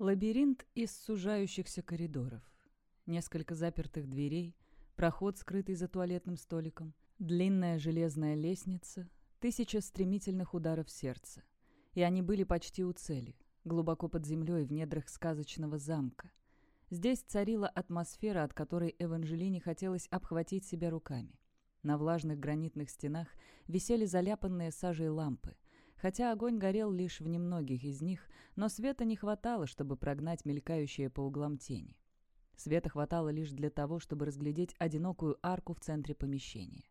Лабиринт из сужающихся коридоров. Несколько запертых дверей, проход, скрытый за туалетным столиком, длинная железная лестница, тысяча стремительных ударов сердца. И они были почти у цели, глубоко под землей в недрах сказочного замка. Здесь царила атмосфера, от которой Эванжелине хотелось обхватить себя руками. На влажных гранитных стенах висели заляпанные сажей лампы — Хотя огонь горел лишь в немногих из них, но света не хватало, чтобы прогнать мелькающие по углам тени. Света хватало лишь для того, чтобы разглядеть одинокую арку в центре помещения.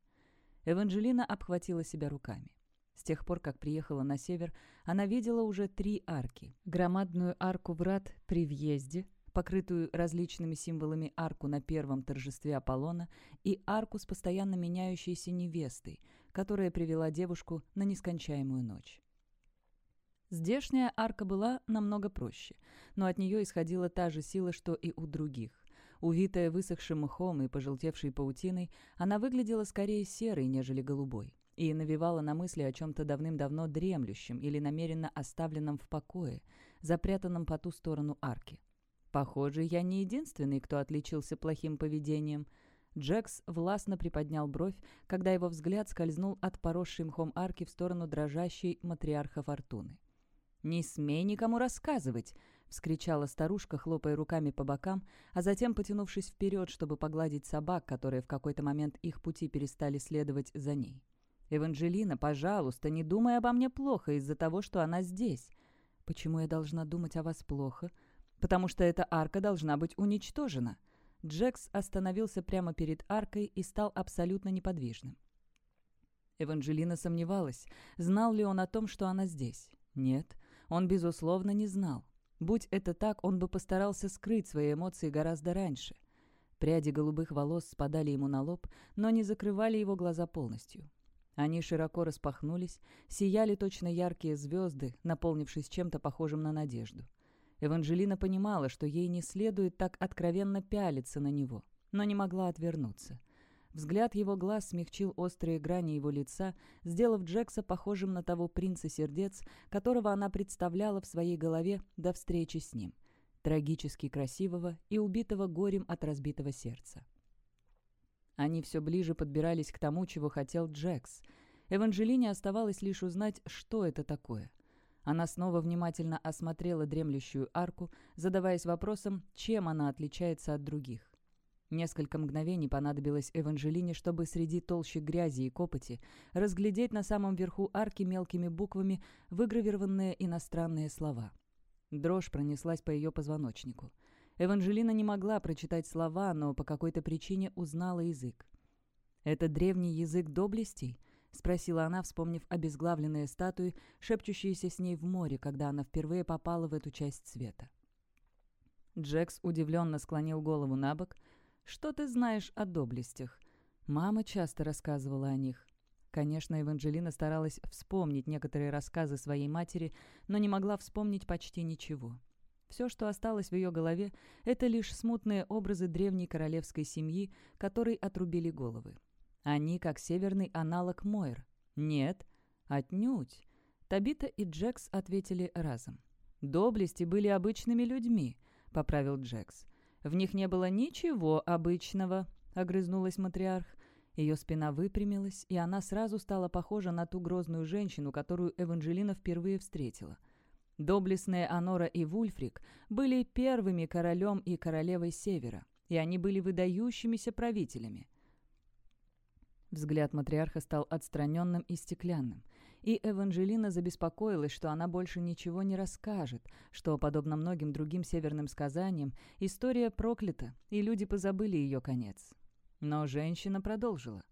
Эванжелина обхватила себя руками. С тех пор, как приехала на север, она видела уже три арки. Громадную арку врат при въезде, покрытую различными символами арку на первом торжестве Аполлона и арку с постоянно меняющейся невестой, которая привела девушку на нескончаемую ночь. Здешняя арка была намного проще, но от нее исходила та же сила, что и у других. Увитая высохшим мхом и пожелтевшей паутиной, она выглядела скорее серой, нежели голубой, и навевала на мысли о чем-то давным-давно дремлющем или намеренно оставленном в покое, запрятанном по ту сторону арки. Похоже, я не единственный, кто отличился плохим поведением. Джекс властно приподнял бровь, когда его взгляд скользнул от поросшей мхом арки в сторону дрожащей матриарха Фортуны. «Не смей никому рассказывать!» — вскричала старушка, хлопая руками по бокам, а затем потянувшись вперед, чтобы погладить собак, которые в какой-то момент их пути перестали следовать за ней. «Эванжелина, пожалуйста, не думай обо мне плохо из-за того, что она здесь. Почему я должна думать о вас плохо?» потому что эта арка должна быть уничтожена. Джекс остановился прямо перед аркой и стал абсолютно неподвижным. Эванжелина сомневалась, знал ли он о том, что она здесь. Нет, он, безусловно, не знал. Будь это так, он бы постарался скрыть свои эмоции гораздо раньше. Пряди голубых волос спадали ему на лоб, но не закрывали его глаза полностью. Они широко распахнулись, сияли точно яркие звезды, наполнившись чем-то похожим на надежду. Эванжелина понимала, что ей не следует так откровенно пялиться на него, но не могла отвернуться. Взгляд его глаз смягчил острые грани его лица, сделав Джекса похожим на того принца сердец, которого она представляла в своей голове до встречи с ним, трагически красивого и убитого горем от разбитого сердца. Они все ближе подбирались к тому, чего хотел Джекс. Эванжелине оставалось лишь узнать, что это такое. Она снова внимательно осмотрела дремлющую арку, задаваясь вопросом, чем она отличается от других. Несколько мгновений понадобилось Эванжелине, чтобы среди толщи грязи и копоти разглядеть на самом верху арки мелкими буквами выгравированные иностранные слова. Дрожь пронеслась по ее позвоночнику. Эванжелина не могла прочитать слова, но по какой-то причине узнала язык. «Это древний язык доблестей?» — спросила она, вспомнив обезглавленные статуи, шепчущиеся с ней в море, когда она впервые попала в эту часть света. Джекс удивленно склонил голову на бок. «Что ты знаешь о доблестях?» Мама часто рассказывала о них. Конечно, Эванжелина старалась вспомнить некоторые рассказы своей матери, но не могла вспомнить почти ничего. Все, что осталось в ее голове, это лишь смутные образы древней королевской семьи, которой отрубили головы. Они как северный аналог Мойр. Нет, отнюдь. Табита и Джекс ответили разом. «Доблести были обычными людьми», — поправил Джекс. «В них не было ничего обычного», — огрызнулась матриарх. Ее спина выпрямилась, и она сразу стала похожа на ту грозную женщину, которую Эванжелина впервые встретила. Доблестные Анора и Вульфрик были первыми королем и королевой Севера, и они были выдающимися правителями. Взгляд матриарха стал отстраненным и стеклянным. И Эванжелина забеспокоилась, что она больше ничего не расскажет, что, подобно многим другим северным сказаниям, история проклята, и люди позабыли ее конец. Но женщина продолжила.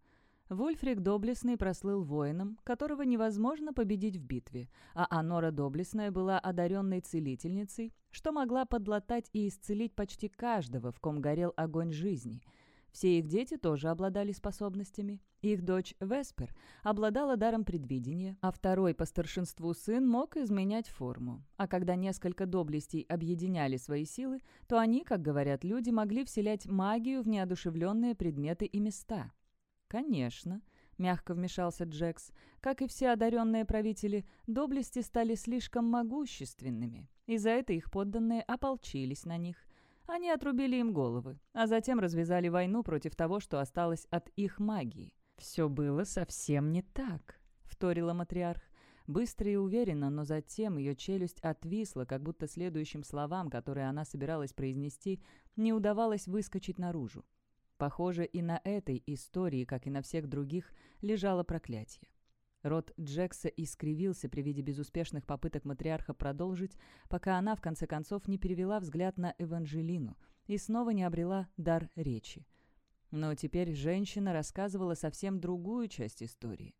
Вульфрик Доблестный прослыл воином, которого невозможно победить в битве, а Анора Доблестная была одаренной целительницей, что могла подлатать и исцелить почти каждого, в ком горел огонь жизни — все их дети тоже обладали способностями. Их дочь Веспер обладала даром предвидения, а второй по старшинству сын мог изменять форму. А когда несколько доблестей объединяли свои силы, то они, как говорят люди, могли вселять магию в неодушевленные предметы и места. «Конечно», — мягко вмешался Джекс, — «как и все одаренные правители, доблести стали слишком могущественными. и за это их подданные ополчились на них. Они отрубили им головы, а затем развязали войну против того, что осталось от их магии. «Все было совсем не так», — вторила матриарх. Быстро и уверенно, но затем ее челюсть отвисла, как будто следующим словам, которые она собиралась произнести, не удавалось выскочить наружу. Похоже, и на этой истории, как и на всех других, лежало проклятие. Рот Джекса искривился при виде безуспешных попыток матриарха продолжить, пока она, в конце концов, не перевела взгляд на Эванжелину и снова не обрела дар речи. Но теперь женщина рассказывала совсем другую часть истории.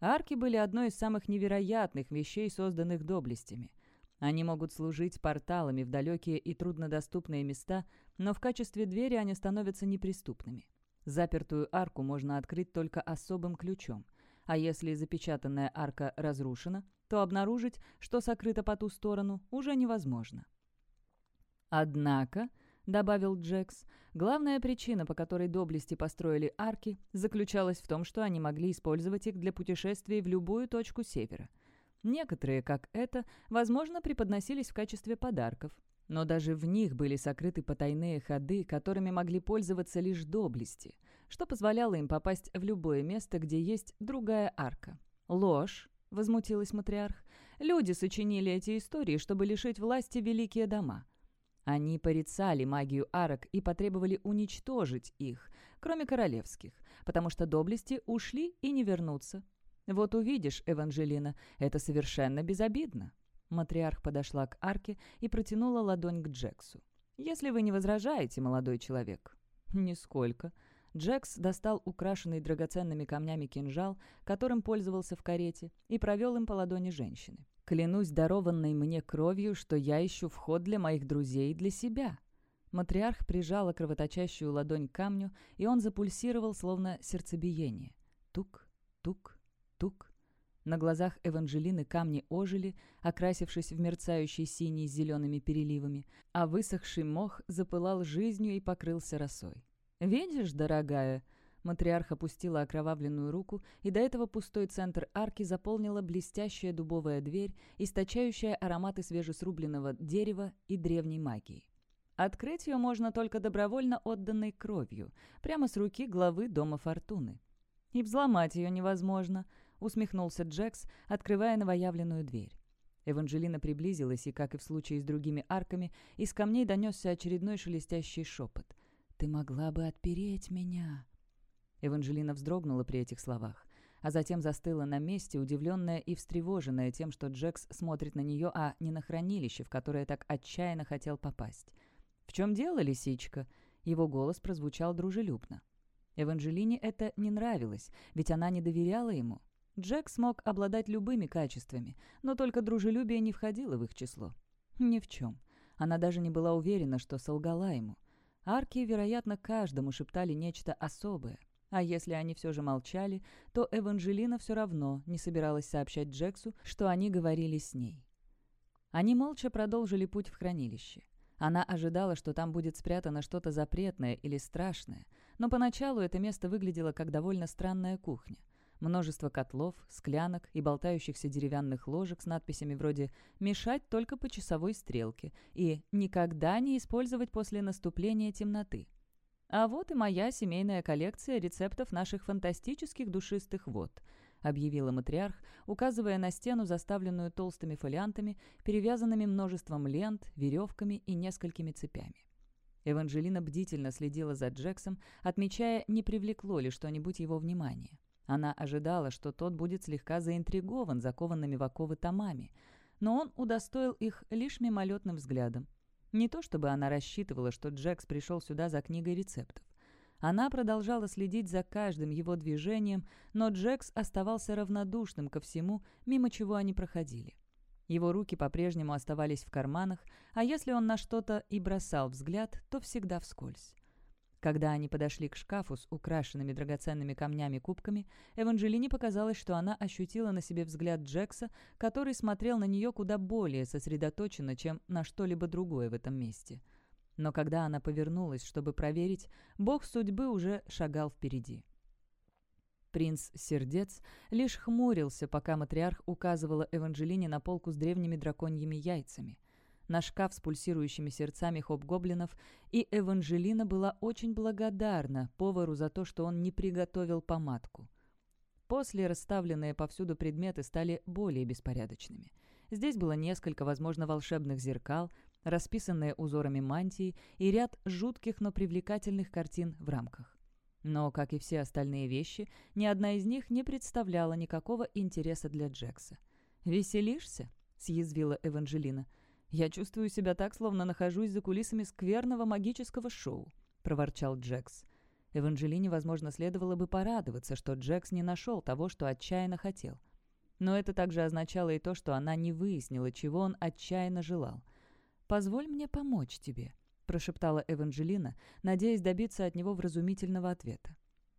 Арки были одной из самых невероятных вещей, созданных доблестями. Они могут служить порталами в далекие и труднодоступные места, но в качестве двери они становятся неприступными. Запертую арку можно открыть только особым ключом — а если запечатанная арка разрушена, то обнаружить, что сокрыто по ту сторону, уже невозможно. «Однако», — добавил Джекс, — «главная причина, по которой доблести построили арки, заключалась в том, что они могли использовать их для путешествий в любую точку севера. Некоторые, как это, возможно, преподносились в качестве подарков, но даже в них были сокрыты потайные ходы, которыми могли пользоваться лишь доблести — что позволяло им попасть в любое место, где есть другая арка. «Ложь!» — возмутилась матриарх. «Люди сочинили эти истории, чтобы лишить власти великие дома». Они порицали магию арок и потребовали уничтожить их, кроме королевских, потому что доблести ушли и не вернутся. Вот увидишь, Эванжелина, это совершенно безобидно. Матриарх подошла к арке и протянула ладонь к Джексу. «Если вы не возражаете, молодой человек». «Нисколько», Джекс достал украшенный драгоценными камнями кинжал, которым пользовался в карете, и провел им по ладони женщины. «Клянусь дарованной мне кровью, что я ищу вход для моих друзей и для себя». Матриарх прижала кровоточащую ладонь к камню, и он запульсировал, словно сердцебиение. Тук, тук, тук. На глазах Эванжелины камни ожили, окрасившись в мерцающий синий с зелеными переливами, а высохший мох запылал жизнью и покрылся росой. «Видишь, дорогая?» Матриарх опустила окровавленную руку, и до этого пустой центр арки заполнила блестящая дубовая дверь, источающая ароматы свежесрубленного дерева и древней магии. Открыть ее можно только добровольно отданной кровью, прямо с руки главы Дома Фортуны. «И взломать ее невозможно», — усмехнулся Джекс, открывая новоявленную дверь. Эванжелина приблизилась, и, как и в случае с другими арками, из камней донесся очередной шелестящий шепот. «Ты могла бы отпереть меня!» Эванжелина вздрогнула при этих словах, а затем застыла на месте, удивленная и встревоженная тем, что Джекс смотрит на нее, а не на хранилище, в которое так отчаянно хотел попасть. «В чем дело, лисичка?» Его голос прозвучал дружелюбно. Эванжелине это не нравилось, ведь она не доверяла ему. Джек смог обладать любыми качествами, но только дружелюбие не входило в их число. Ни в чем. Она даже не была уверена, что солгала ему. Арки, вероятно, каждому шептали нечто особое. А если они все же молчали, то Эванжелина все равно не собиралась сообщать Джексу, что они говорили с ней. Они молча продолжили путь в хранилище. Она ожидала, что там будет спрятано что-то запретное или страшное, но поначалу это место выглядело как довольно странная кухня. Множество котлов, склянок и болтающихся деревянных ложек с надписями вроде «Мешать только по часовой стрелке» и «Никогда не использовать после наступления темноты». А вот и моя семейная коллекция рецептов наших фантастических душистых вод —— объявила матриарх, указывая на стену, заставленную толстыми фолиантами, перевязанными множеством лент, веревками и несколькими цепями. Эванжелина бдительно следила за Джексом, отмечая, не привлекло ли что-нибудь его внимание. Она ожидала, что тот будет слегка заинтригован закованными в оковы томами, но он удостоил их лишь мимолетным взглядом. Не то чтобы она рассчитывала, что Джекс пришел сюда за книгой рецептов. Она продолжала следить за каждым его движением, но Джекс оставался равнодушным ко всему, мимо чего они проходили. Его руки по-прежнему оставались в карманах, а если он на что-то и бросал взгляд, то всегда вскользь. Когда они подошли к шкафу с украшенными драгоценными камнями кубками, Эванжелине показалось, что она ощутила на себе взгляд Джекса, который смотрел на нее куда более сосредоточенно, чем на что-либо другое в этом месте. Но когда она повернулась, чтобы проверить, бог судьбы уже шагал впереди. Принц Сердец лишь хмурился, пока матриарх указывала Эванжелине на полку с древними драконьими яйцами. На шкаф с пульсирующими сердцами хоп-гоблинов, и Эванжелина была очень благодарна повару за то, что он не приготовил помадку. После расставленные повсюду предметы стали более беспорядочными. Здесь было несколько, возможно, волшебных зеркал, расписанные узорами мантии и ряд жутких, но привлекательных картин в рамках. Но, как и все остальные вещи, ни одна из них не представляла никакого интереса для Джекса. «Веселишься?» — съязвила Эванжелина. «Я чувствую себя так, словно нахожусь за кулисами скверного магического шоу», — проворчал Джекс. Эванжелине, возможно, следовало бы порадоваться, что Джекс не нашел того, что отчаянно хотел. Но это также означало и то, что она не выяснила, чего он отчаянно желал. «Позволь мне помочь тебе», — прошептала Эванжелина, надеясь добиться от него вразумительного ответа.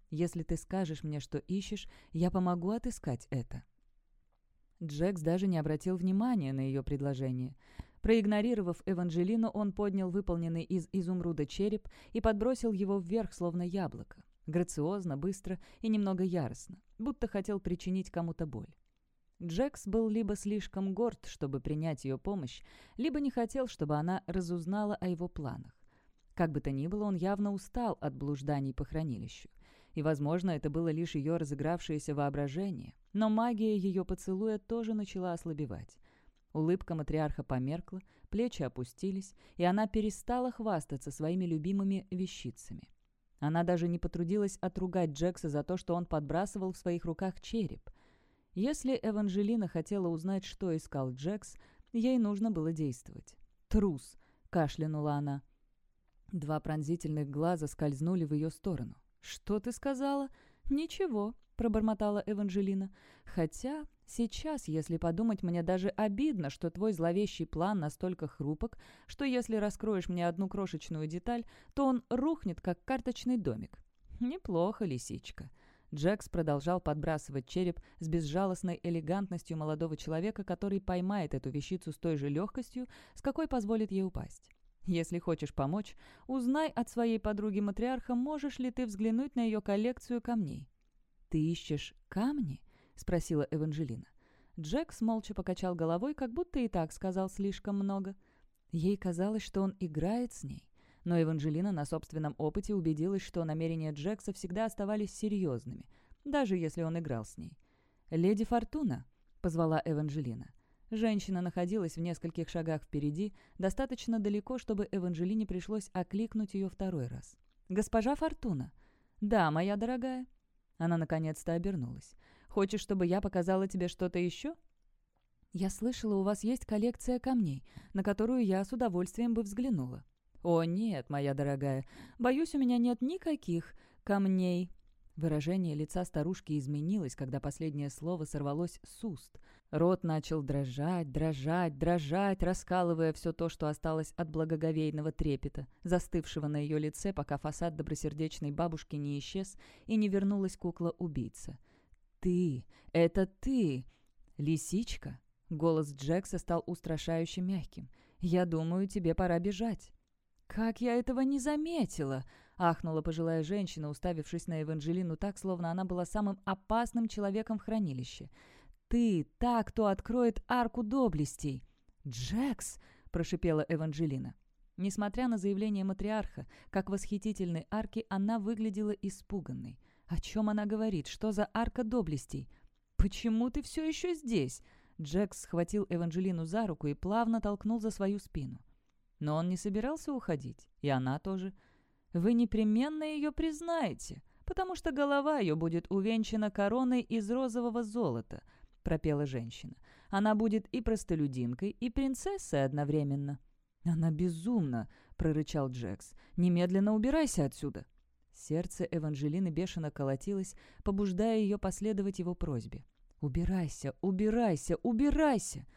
«Если ты скажешь мне, что ищешь, я помогу отыскать это». Джекс даже не обратил внимания на ее предложение. Проигнорировав Эванжелину, он поднял выполненный из изумруда череп и подбросил его вверх, словно яблоко. Грациозно, быстро и немного яростно, будто хотел причинить кому-то боль. Джекс был либо слишком горд, чтобы принять ее помощь, либо не хотел, чтобы она разузнала о его планах. Как бы то ни было, он явно устал от блужданий по хранилищу. И, возможно, это было лишь ее разыгравшееся воображение. Но магия ее поцелуя тоже начала ослабевать. Улыбка матриарха померкла, плечи опустились, и она перестала хвастаться своими любимыми вещицами. Она даже не потрудилась отругать Джекса за то, что он подбрасывал в своих руках череп — если Эванжелина хотела узнать, что искал Джекс, ей нужно было действовать. «Трус!» — кашлянула она. Два пронзительных глаза скользнули в ее сторону. «Что ты сказала?» «Ничего», — пробормотала Эванжелина. «Хотя сейчас, если подумать, мне даже обидно, что твой зловещий план настолько хрупок, что если раскроешь мне одну крошечную деталь, то он рухнет, как карточный домик». «Неплохо, лисичка». Джекс продолжал подбрасывать череп с безжалостной элегантностью молодого человека, который поймает эту вещицу с той же легкостью, с какой позволит ей упасть. Если хочешь помочь, узнай от своей подруги-матриарха, можешь ли ты взглянуть на ее коллекцию камней. «Ты ищешь камни?» — спросила Эванжелина. Джекс молча покачал головой, как будто и так сказал слишком много. Ей казалось, что он играет с ней. Но Эванжелина на собственном опыте убедилась, что намерения Джекса всегда оставались серьезными, даже если он играл с ней. «Леди Фортуна», — позвала Эванжелина. Женщина находилась в нескольких шагах впереди, достаточно далеко, чтобы Эванжелине пришлось окликнуть ее второй раз. «Госпожа Фортуна!» «Да, моя дорогая». Она наконец-то обернулась. «Хочешь, чтобы я показала тебе что-то еще?» «Я слышала, у вас есть коллекция камней, на которую я с удовольствием бы взглянула». «О, нет, моя дорогая, боюсь, у меня нет никаких камней». Выражение лица старушки изменилось, когда последнее слово сорвалось с уст. Рот начал дрожать, дрожать, дрожать, раскалывая все то, что осталось от благоговейного трепета, застывшего на ее лице, пока фасад добросердечной бабушки не исчез и не вернулась кукла-убийца. «Ты! Это ты! Лисичка!» Голос Джекса стал устрашающе мягким. «Я думаю, тебе пора бежать». «Как я этого не заметила!» — ахнула пожилая женщина, уставившись на Эванжелину так, словно она была самым опасным человеком в хранилище. «Ты та, кто откроет арку доблестей!» «Джекс!» — прошипела Эванжелина. Несмотря на заявление матриарха, как восхитительной арки, она выглядела испуганной. О чем она говорит? Что за арка доблестей? «Почему ты все еще здесь?» Джекс схватил Эванжелину за руку и плавно толкнул за свою спину. Но он не собирался уходить, и она тоже. Вы непременно ее признаете, потому что голова ее будет увенчана короной из розового золота, пропела женщина. Она будет и простолюдинкой, и принцессой одновременно. Она безумна, прорычал Джекс. Немедленно убирайся отсюда. Сердце Эванжелины бешено колотилось, побуждая ее последовать его просьбе. «Убирайся, убирайся, убирайся!»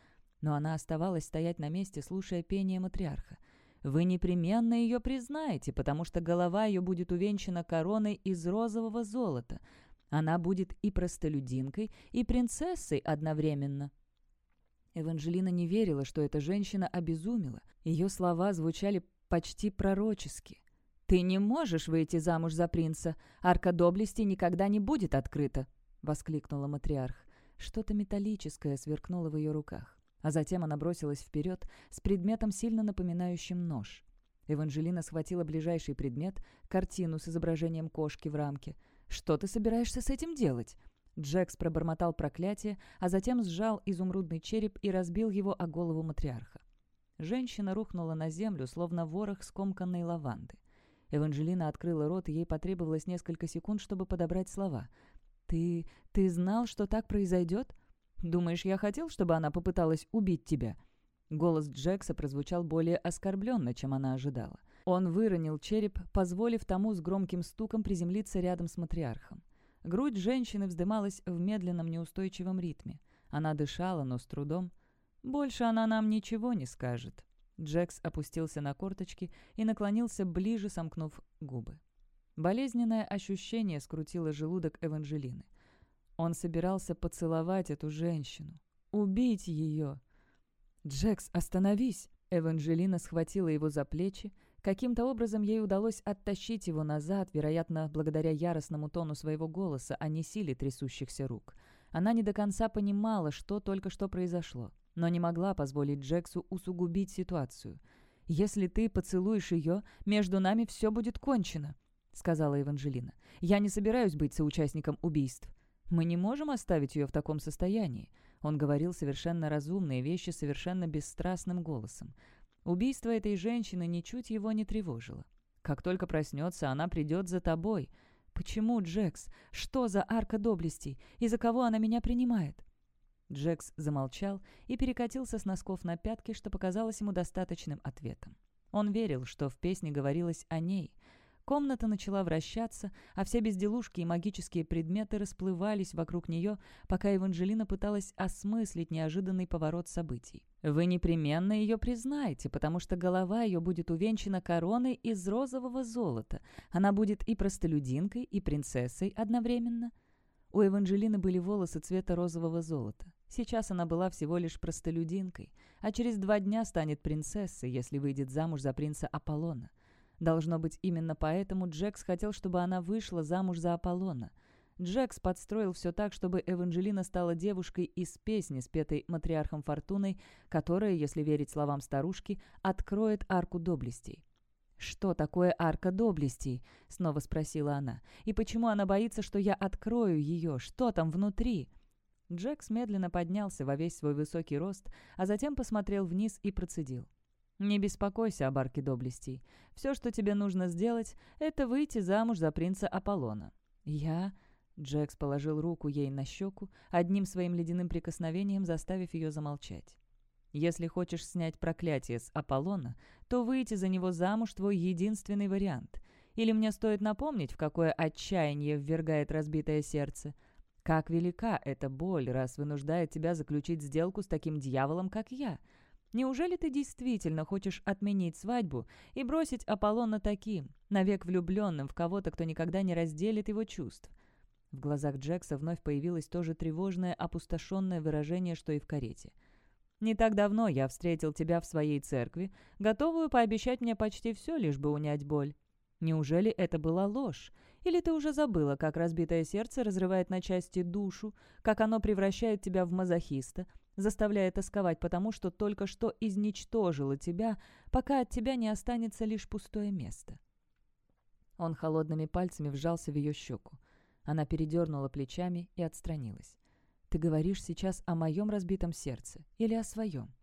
но она оставалась стоять на месте, слушая пение матриарха. «Вы непременно ее признаете, потому что голова ее будет увенчана короной из розового золота. Она будет и простолюдинкой, и принцессой одновременно». Эванжелина не верила, что эта женщина обезумела. Ее слова звучали почти пророчески. «Ты не можешь выйти замуж за принца. Арка доблести никогда не будет открыта!» — воскликнула матриарх. Что-то металлическое сверкнуло в ее руках. А затем она бросилась вперед с предметом, сильно напоминающим нож. Эванжелина схватила ближайший предмет, картину с изображением кошки в рамке. «Что ты собираешься с этим делать?» Джекс пробормотал проклятие, а затем сжал изумрудный череп и разбил его о голову матриарха. Женщина рухнула на землю, словно ворох скомканной лаванды. Эванжелина открыла рот, ей потребовалось несколько секунд, чтобы подобрать слова. «Ты... ты знал, что так произойдет? Думаешь, я хотел, чтобы она попыталась убить тебя?» Голос Джекса прозвучал более оскорбленно, чем она ожидала. Он выронил череп, позволив тому с громким стуком приземлиться рядом с матриархом. Грудь женщины вздымалась в медленном неустойчивом ритме. Она дышала, но с трудом. «Больше она нам ничего не скажет». Джекс опустился на корточки и наклонился ближе, сомкнув губы. Болезненное ощущение скрутило желудок Эванжелины. Он собирался поцеловать эту женщину, убить ее. «Джекс, остановись!» Эванжелина схватила его за плечи. Каким-то образом ей удалось оттащить его назад, вероятно, благодаря яростному тону своего голоса, а не силе трясущихся рук. Она не до конца понимала, что только что произошло, но не могла позволить Джексу усугубить ситуацию. «Если ты поцелуешь ее, между нами все будет кончено», — сказала Эванжелина. «Я не собираюсь быть соучастником убийств. Мы не можем оставить ее в таком состоянии. Он говорил совершенно разумные вещи совершенно бесстрастным голосом. Убийство этой женщины ничуть его не тревожило. Как только проснется, она придет за тобой. Почему, Джекс? Что за арка доблестей? И за кого она меня принимает? Джекс замолчал и перекатился с носков на пятки, что показалось ему достаточным ответом. Он верил, что в песне говорилось о ней — Комната начала вращаться, а все безделушки и магические предметы расплывались вокруг нее, пока Эванжелина пыталась осмыслить неожиданный поворот событий. «Вы непременно ее признаете, потому что голова ее будет увенчана короной из розового золота. Она будет и простолюдинкой, и принцессой одновременно». У Эванжелины были волосы цвета розового золота. Сейчас она была всего лишь простолюдинкой, а через два дня станет принцессой, если выйдет замуж за принца Аполлона. Должно быть, именно поэтому Джекс хотел, чтобы она вышла замуж за Аполлона. Джекс подстроил все так, чтобы Эванжелина стала девушкой из песни, спетой матриархом Фортуной, которая, если верить словам старушки, откроет арку доблестей. «Что такое арка доблестей?» — снова спросила она. «И почему она боится, что я открою ее? Что там внутри?» Джекс медленно поднялся во весь свой высокий рост, а затем посмотрел вниз и процедил. «Не беспокойся об арке доблестей. Все, что тебе нужно сделать, это выйти замуж за принца Аполлона». «Я...» Джекс положил руку ей на щеку, одним своим ледяным прикосновением заставив ее замолчать. «Если хочешь снять проклятие с Аполлона, то выйти за него замуж — твой единственный вариант. Или мне стоит напомнить, в какое отчаяние ввергает разбитое сердце? Как велика эта боль, раз вынуждает тебя заключить сделку с таким дьяволом, как я?» Неужели ты действительно хочешь отменить свадьбу и бросить Аполлона таким, навек влюбленным в кого-то, кто никогда не разделит его чувств?» В глазах Джекса вновь появилось то же тревожное, опустошенное выражение, что и в карете. «Не так давно я встретил тебя в своей церкви, готовую пообещать мне почти все, лишь бы унять боль. Неужели это была ложь? Или ты уже забыла, как разбитое сердце разрывает на части душу, как оно превращает тебя в мазохиста, заставляя тосковать потому, что только что изничтожило тебя, пока от тебя не останется лишь пустое место. Он холодными пальцами вжался в ее щеку. Она передернула плечами и отстранилась. «Ты говоришь сейчас о моем разбитом сердце или о своем?»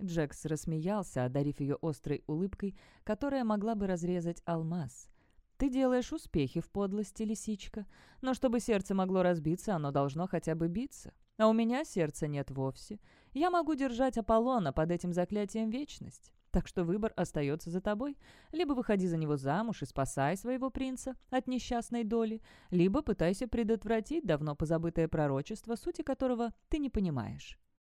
Джекс рассмеялся, одарив ее острой улыбкой, которая могла бы разрезать алмаз. «Ты делаешь успехи в подлости, лисичка, но чтобы сердце могло разбиться, оно должно хотя бы биться. А у меня сердца нет вовсе. Я могу держать Аполлона под этим заклятием вечность. Так что выбор остается за тобой. Либо выходи за него замуж и спасай своего принца от несчастной доли, либо пытайся предотвратить давно позабытое пророчество, сути которого ты не понимаешь.